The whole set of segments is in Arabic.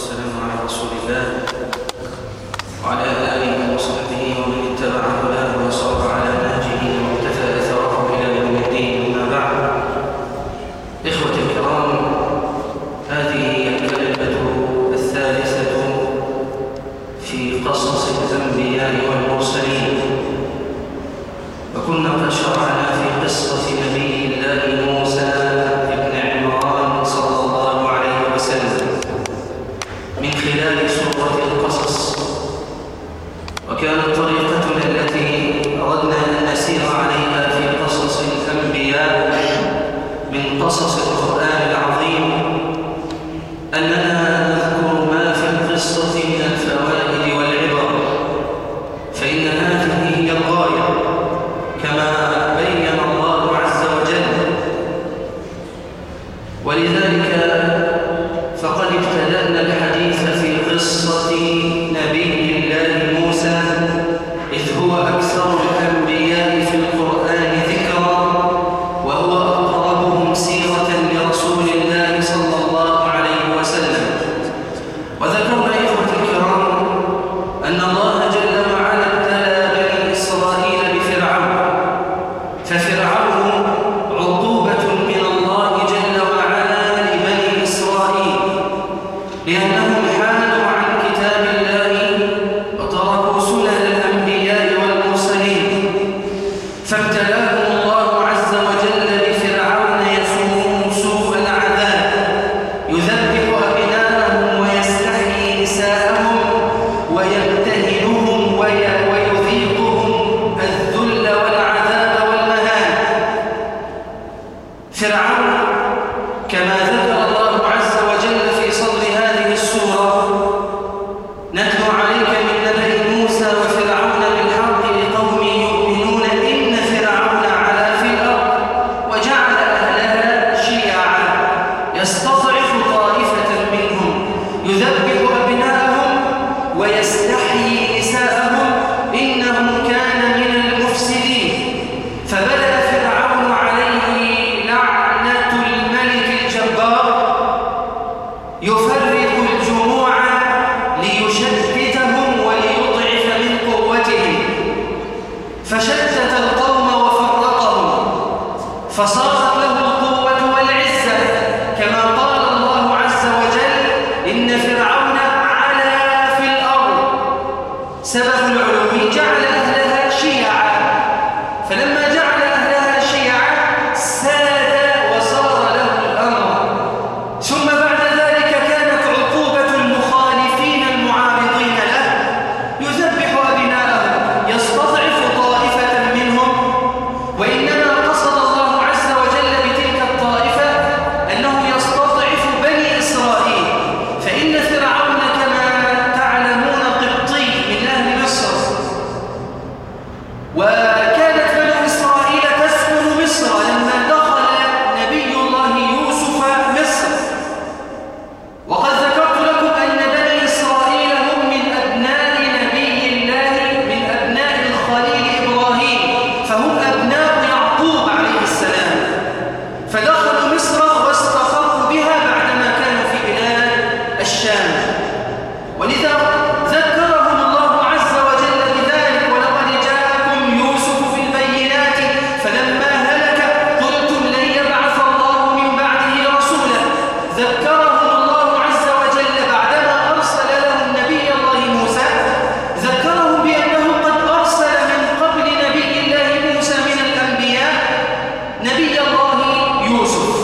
والسلام على رسول الله. ولذلك فقد ابتدأنا الحديث في قصة نبي الله موسى إذ هو أكثر الأنبياء في القرآن ذكرا وهو أقربهم سيرة لرسول الله صلى الله عليه وسلم. وذكرنا إخوة الكرام أن الله جل وعلا ابتلى بني إسرائيل بفرعون ففرعون Seven Юсуф.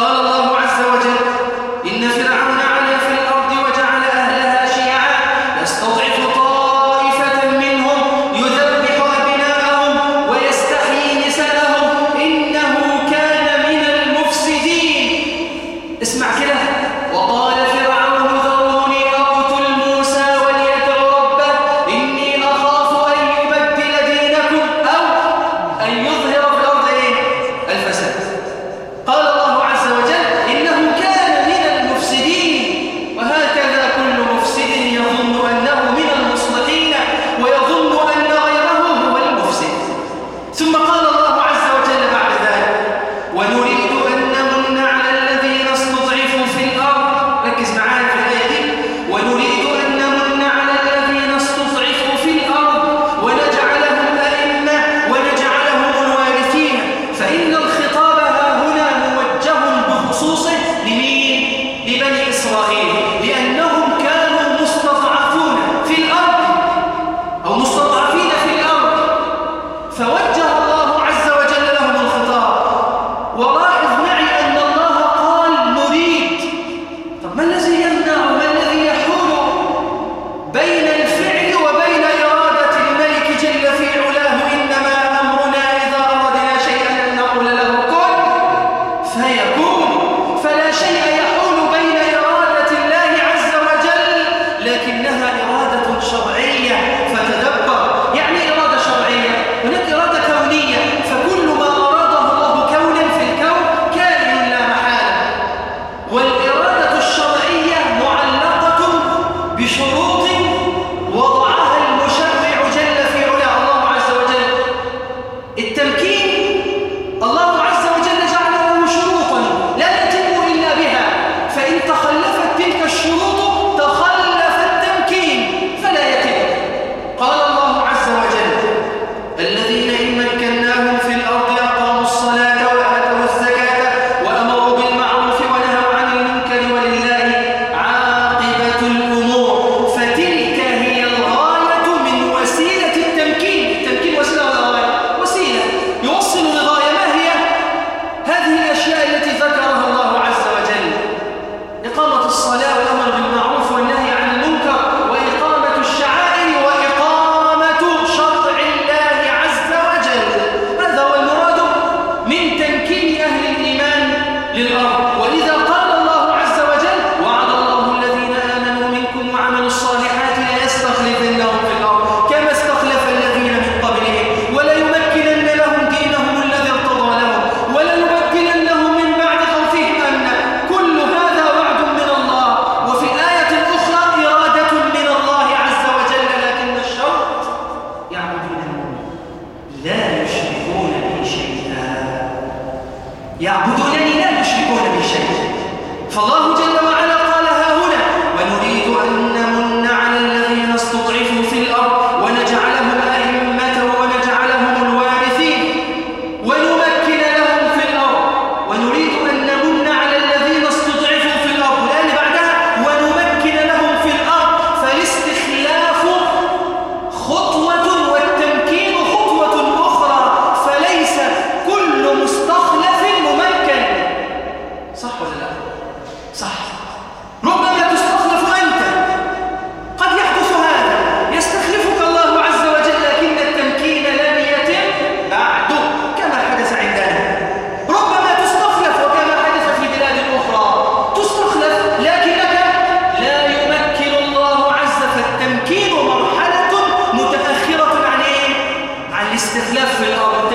Oh. يعبدونني لا يشركون فالله جل وعلا قال ها هنا. ونريد أن الاستخلاف في الأرض